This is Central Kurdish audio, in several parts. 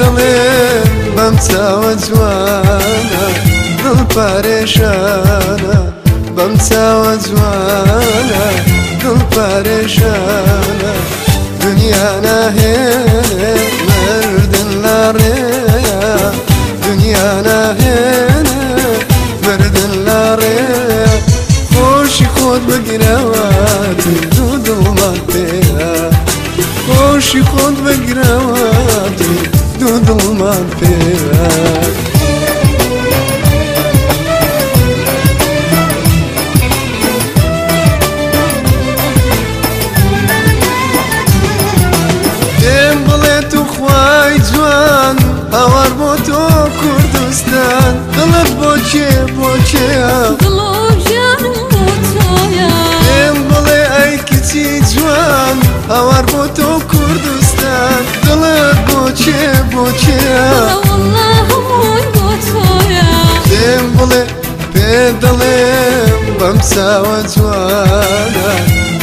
دڵێن بەم چاوە جوانە دڵ پارێشانە بەم چاوە جوانە دڵ پارێشانە دنیا ناهێنێ مردن لاڕێە دنیا ناهێنێ مردن لاڕێ خۆشی خۆت بگرەوە دوو دڵمان پێە خۆشی خۆت بگرەوە دل من پیرم اوار با تو کردستان قلب با که با که بۆ پێم بڵێ پێ دەڵێم بەم ساوە جوانە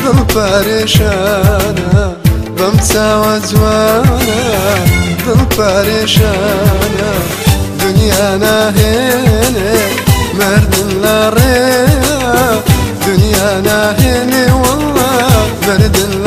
دڵ پارێشانە بەم ساوە جوانە دڵ پارێشانە دنیا ناهێنێ مردن لە ڕێ دنیا ناهێنێ وڵە مردن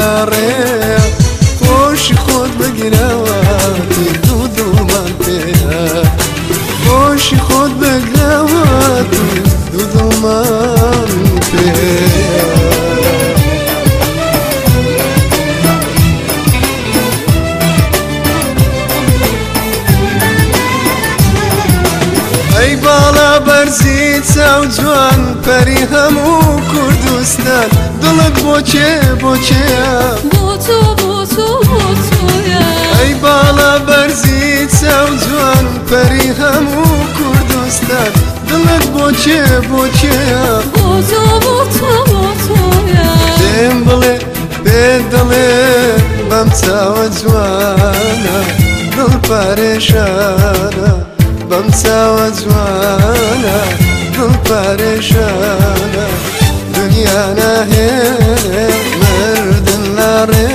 مرزی چاو جوان پری همو کردستان دلک بوچه بوچه بوتو بوتو بوتو ای بالا برزی چاو جوان پری همو کردستان دلک بوچه بوچه بوتو بوتو بوتو دیم بله بدله بم چاو جوانا دل پریشانا بمسا وزوانا دل فارشانا دنيا ناهي مردن لاره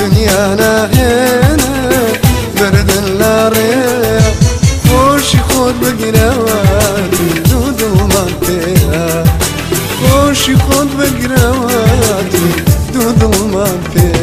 دنیا نهینه مردن خود خود بگیره و دو دو من پیه